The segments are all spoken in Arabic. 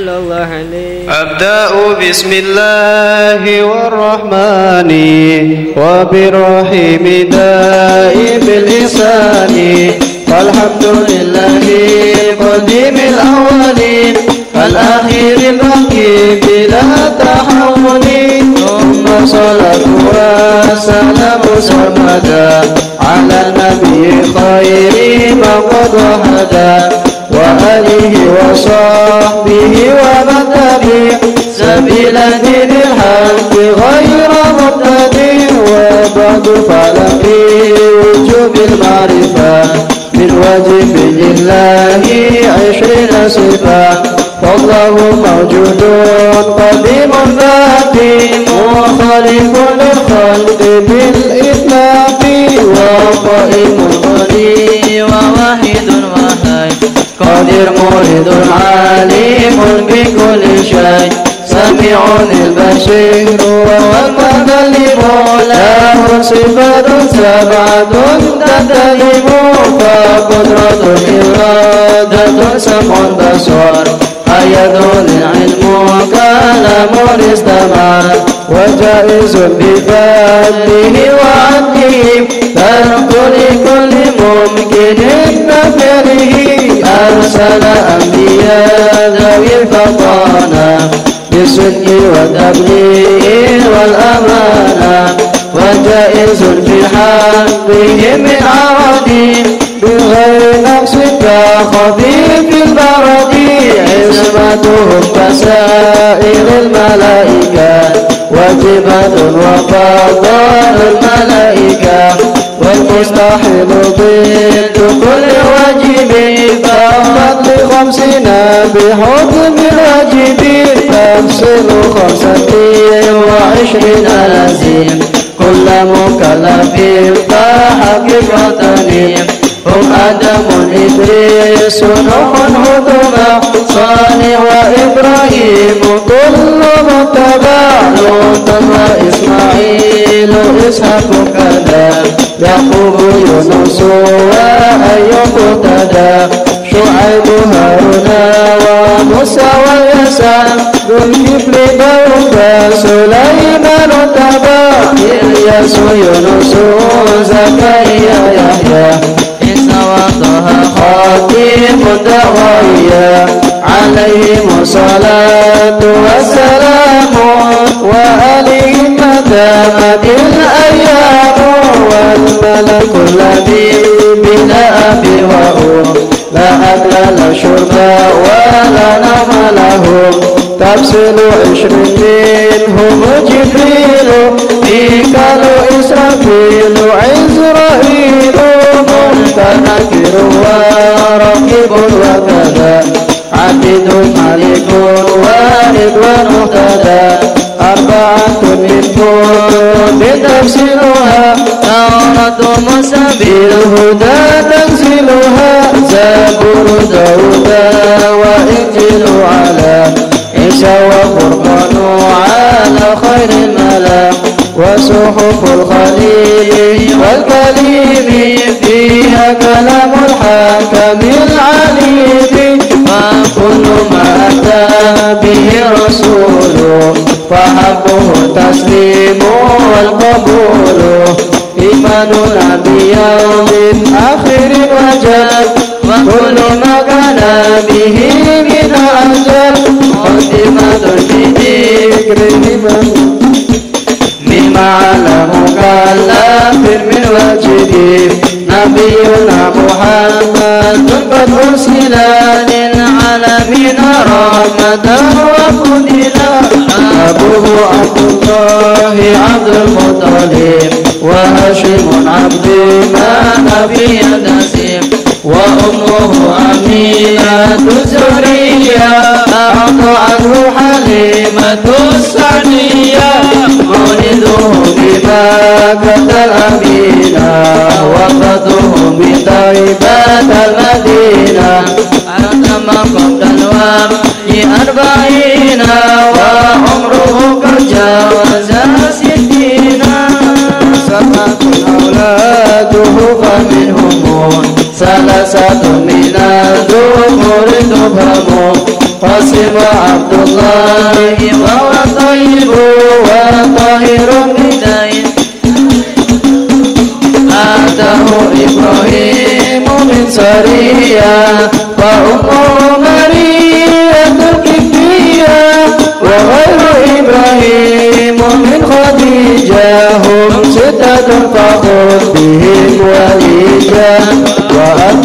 صلى الله عليه. أبدأ بسم الله والرحمن وبالرحيم دائم الإحسان والحمد لله قديم الأولين الأخير الباقي بلا تحول. ثم صلاة وسلام سرمدا على النبي خير من قد وهدى وآله وصحبه ومن تبع سبيل دين الحق غير مبتدئ وبعد فعل في وجوب المعرفة. من واجب لله عشرين صفة. فالله موجود قديم ذاتي مخالف للخلق بالإطلاق. وقائم قادر مريد عليم بكل شيء. سميع البشير وهو المتكلم له صفات سبعة تتلم فقدرة إرادة سمع بصر حياة العلم كلام استمر وجائز بفضله وعدله. ترك لكل ممكن نفره أرسل أنبياء ذوي الفطانة بالصدق والتبليغ والأمانة وجائز في حقهم عرض بغير نقص كخفيف البرد عصمتهم كسائر الملائكة واجبة وفضل والمستحيل ضد كل واجب فقط لخمسين بحكم الواجب تفصيل خمسة وعشرين لازم كل مكلف فحقيقة. هم آدم إدريس نوح هدوما صالح وإبراهيم. كل متبع لوط وإسماعيل إسحاق كذا يعقوب يونس وأيوب اقتدى شعيب هارون وموسى واليسع ذو الكفل داود سليمان تبع إلياس يونس زكريا يحيى عيسى وطه خاتم الدوايا عليهم الصلاة والسلام وآلهم دامت الأيام. والملك الذي بلا أب وأم. لا أكل لا شرب ولا نوم له. تفصيل عشرين منهم جبريل. ميكال إسرافيل عزرائيل. متنكر ورقيب وكذا. عبد ملك وارد ونهتدى. أربعة منكم بتفسيرها تورة موسى بالهدى تنزلها زبور داود وإنجيل على عيسى وقرآن على خير الملا وصحف الخليل والكليم فيها كلام الحاكم العليم فكل ما أتى به رسول. فحقه التسليم والقبول. إيماننا بيوم آخر وجل وكل ما كان به من أجل مقدمة بذكره مما علم كلام من وجهه نبينا محمد قد أرسل للعالمين رحمة وفضلا أبوه عبد الله عبد المطلب وهاشم عبد ما في دسم وأمه أمينة الزهرية أعطى عنه حليمة السعدية مولده بمكة الأمينة وفاته ثلاثة من الذكور تفهم قاسم عبد الله وهو طيب وطاهر إبراهيم من سرية وأمه مرية الكفية وغير إبراهيم من خديجة هم ستة فخذ بهم وليجا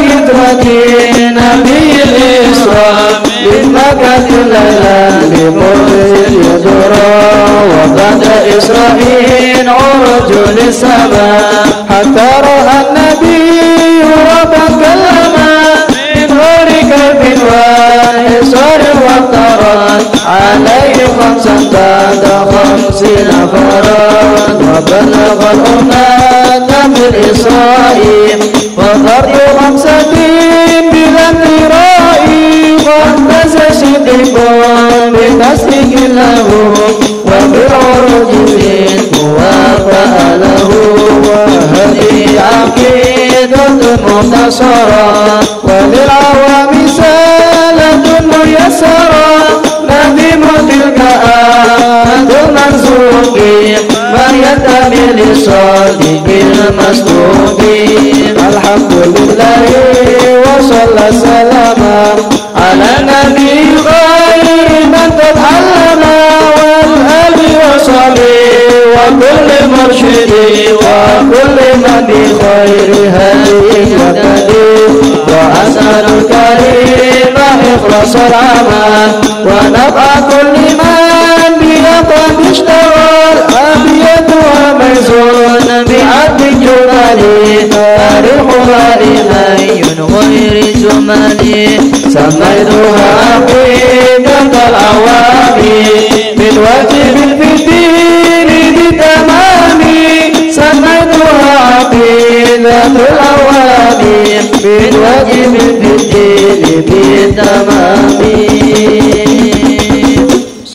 هجرة نبي الإسراء لمكة الليلة لمرسل يزرى وقد إسرائيل عرج للسماء حتى رأى النبي ربا كلما من غير وإصرار وافترض عليه خمسا بعد خمسين فرد وبلغ الأمة وفرد خمسة امتراء واهتز شدق بتصديق له وبالعروج من وافى له وهذه عقيدة مختصرة وللعوام سالة ميسرة نظيم تلك آيات المنسوق من ينتمي للصادق المصدوق. الحمد لله وصلى سلاما على نبي خير من تتعلم والآل وصحبه وكل مرشد وكل من بخير هدي يهتدي وأسأل الكريم إخلاص العمل ونفع كل من بيقظ اشتغل أبيض وميزون زماني سميتها عقيدة العوامي من واجب في الدين بتمام سميتها عقيدة العوامي من واجب في الدين